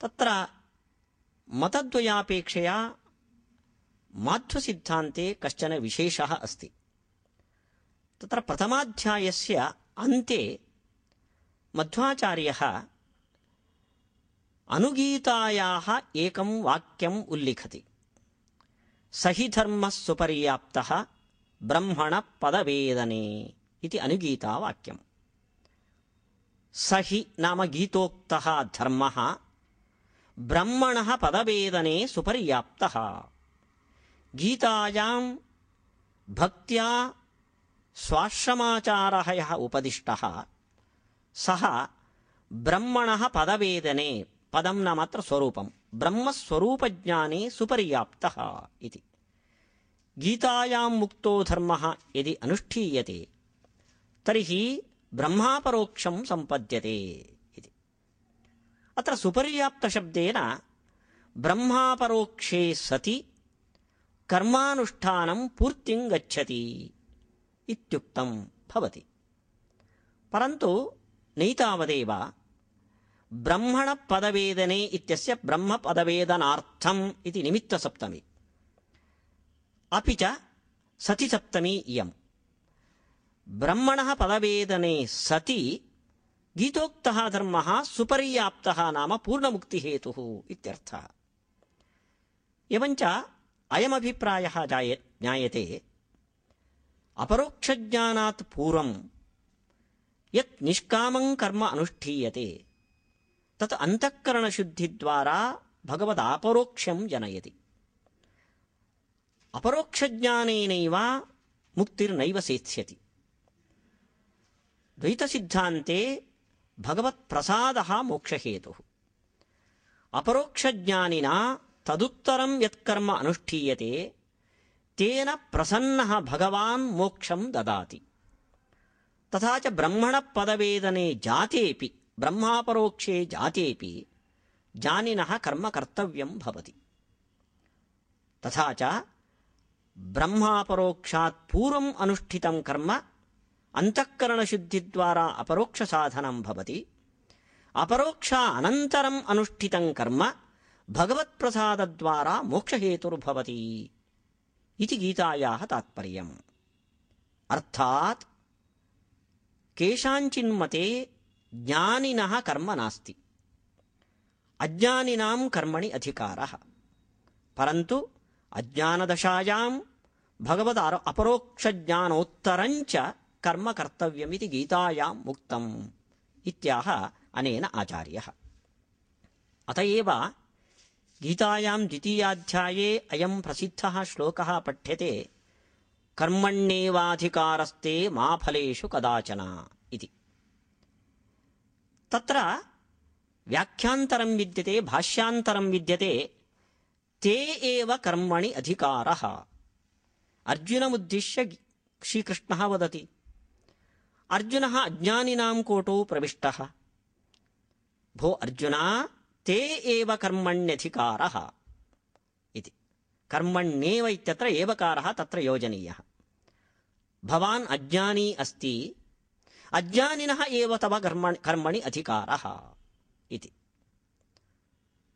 तत्र मतद्वयापेक्षया माध्वसिद्धान्ते कश्चन विशेषः अस्ति। तत्र प्रथमाध्यायस्य अन्ते मध्वाचार्यः अनुगीतायाः एकं वाक्यम् उल्लिखति। स हि धर्मः सुपर्याप्तः ब्रह्मणपदवेदने इति अनुगीतावाक्यम्। स हि नाम गीतोक्तः धर्मः ब्रह्मणः पदवेदने सुपर्याप्तः। गीतायां भक्त्या स्वाश्रमाचारः यः उपदिष्टः। सः ब्रह्मणः पदवेदने पदं नामत्र स्वरूपं ब्रह्मस्वरूपज्ञाने सुपर्याप्तः इति। गीतायां मुक्तो धर्मः यदि अनुष्ठीयते तर्हि ब्रह्मापरोक्षं सम्पद्यते అత్ర సుపర్యాప్తశబ్దేన బ్రహ్మాపరోక్షే సతి కర్మానుష్ఠానం పూర్తిం గచ్చతి ఇత్యుక్తం భవతి. పరంతు నైతావదేవ బ్రహ్మణ పదవేదనే ఇత్యస్య బ్రహ్మ పదవేదనార్థం ఇది నిమిత్త సప్తమి. అపి చ సతి సప్తమి ఇయం. బ్రహ్మణ పదవేదనే సతి गीतोक्तः धर्मः सुपर्याप्तः नाम पूर्णमुक्तिहेतुः इत्यर्थः। एवञ्च अयमभिप्रायः जाय ज्ञायते। अपरोक्षज्ञानात् पूर्वं यत् निष्कामं कर्म अनुष्ठीयते। तत् अन्तःकरणशुद्धिद्वारा भगवदापरोक्ष्यं जनयति। अपरोक्षज्ञानेनैव मुक्तिर्नैव सेत्स्यति। द्वैतसिद्धान्ते భగవత్ ప్రసాద మోక్షహేతు. అపరోక్షజ్ఞానిన తదుత్తరం యత్కర్మ అనుష్ఠీయతే తేన ప్రసన్న భగవాన్ మోక్షం దదాతి. తథా బ్రహ్మణ పదవేదనే జాతేపి బ్రహ్మాపరోక్షే జాతేపి జానిన కర్మ కర్తవ్యం భవతి. తథా బ్రహ్మాపరోక్షాత్ పూర్వం అనుష్ఠితం కర్మ अन्तःकरणशुद्धिद्वारा अपरोक्षसाधनं भवति। अपरोक्षा अनन्तरम् अनुष्ठितं कर्म भगवत्प्रसादद्वारा मोक्षहेतुर्भवति इति गीतायाः तात्पर्यम्। अर्थात् केषाञ्चिन्मते ज्ञानिनः कर्म नास्ति। अज्ञानिनां कर्मणि अधिकारः। परन्तु अज्ञानदशायां अपरोक्षज्ञानोत्तरञ्च कर्म कर्तव्यमिति गीतायाम् उक्तम् इत्याह अनेन आचार्यः। अत एव गीतायां द्वितीयाध्याये अयं प्रसिद्धः श्लोकः पठ्यते, कर्मण्येवाधिकारस्ते मा फलेषु कदाचन इति। तत्र व्याख्यान्तरं विद्यते, भाष्यान्तरं विद्यते, ते एव कर्मणि अधिकारः। अर्जुनमुद्दिश्य श्रीकृष्णः वदति अर्जुनः अज्ञानिनां कोटौ प्रविष्टः। भो अर्जुन, ते एव कर्मण्यधिकारः। इति। कर्मण्येव इत्यत्र एवकारः तत्र योजनीयः। भवान् अज्ञानी अस्ति। अज्ञानिनः एव तव कर्मणि अधिकारः। इति।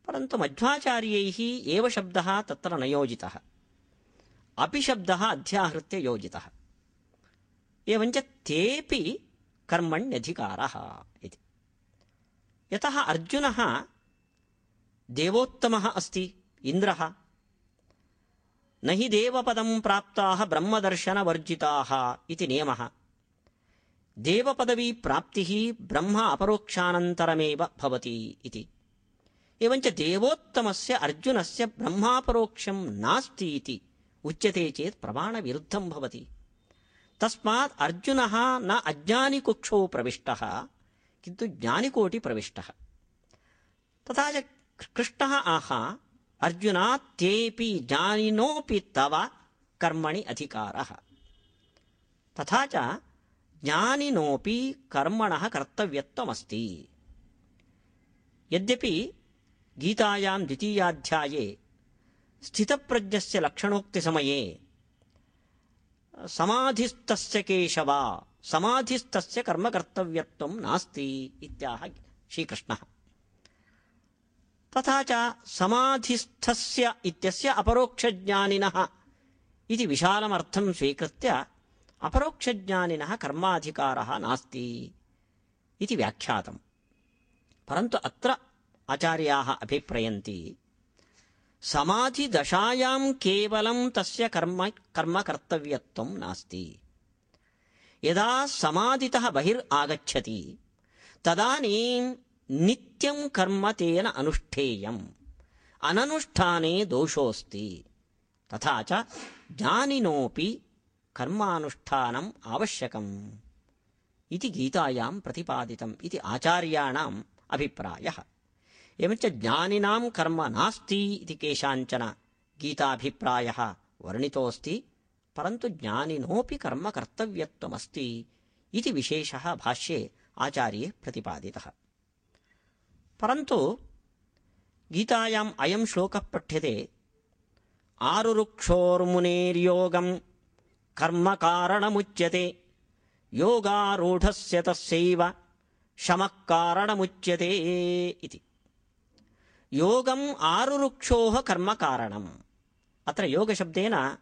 परन्तु मध्वाचार्यैः एव शब्दः तत्र न योजितः। अपि शब्दः अध्याहृत्य योजितः। एवञ्च तेऽपि कर्मण्यधिकारः इति। यतः अर्जुनः देवोत्तमः अस्ति इन्द्रः। न हि देवपदं प्राप्ताः ब्रह्मदर्शनवर्जिताः इति नियमः। देवपदवीप्राप्तिः ब्रह्म अपरोक्षानन्तरमेव भवति इति। एवञ्च देवोत्तमस्य अर्जुनस्य ब्रह्मापरोक्षं नास्ति इति उच्यते चेत् प्रमाणविरुद्धं भवति तस्मात् अर्जुनः न अज्ञानिकुक्षौ प्रविष्टः, किन्तु ज्ञानिकोटिप्रविष्टः। तथा च कृष्णः आह अर्जुना तेऽपि ज्ञानिनोऽपि तव कर्मणि अधिकारः। तथा च ज्ञानिनोऽपि कर्मणः कर्तव्यत्वमस्ति। यद्यपि गीतायां द्वितीयाध्याये स्थितप्रज्ञस्य लक्षणोक्तिसमये समाधिस्तस्य केशव समाधिस्तस्य कर्मकर्तव्यत्वं नास्ति इत्याह श्रीकृष्णः। तथा च समाधिस्थस्य इत्यस्य अपरोक्षज्ञानिनः इति विशालमर्थं स्वीकृत्य अपरोक्षज्ञानिनः कर्माधिकारः नास्ति इति व्याख्यातम्। परन्तु अत्र आचार्याः अभिप्रयन्ति समाधिदशायां केवलं तस्य कर्म कर्मकर्तव्यत्वं नास्ति. यदा समाधितः बहिर् आगच्छति तदानीं नित्यं कर्म तेन अनुष्ठेयम्. अननुष्ठाने दोषोऽस्ति. तथा च ज्ञानिनोऽपि कर्मानुष्ठानम् आवश्यकम् इति गीतायां प्रतिपादितम् इति आचार्याणाम् अभिप्रायः ఏమంచ జ్ఞానినాం కర్మ నాస్తి ఇది కేశాంచన. గీతాభిప్రాయ వర్ణితోస్తి పరంతు జ్ఞానినోపి కర్మ కర్తవ్యత్వమస్తి ఇది విశేష భాష్యే ఆచార్యే ప్రతిపాదిత పరంతు గీతాయాం అయం శ్లోక పఠ్యతే ఆరురుక్షోర్మునేర్యోగం కర్మ కారణముచ్యతే యోగారూఢస్య తస్యైవ శమః కారణముచ్యతే ఇది యోగం ఆరురుక్షోహ కర్మ కారణం. అత్ర యోగశబ్దేన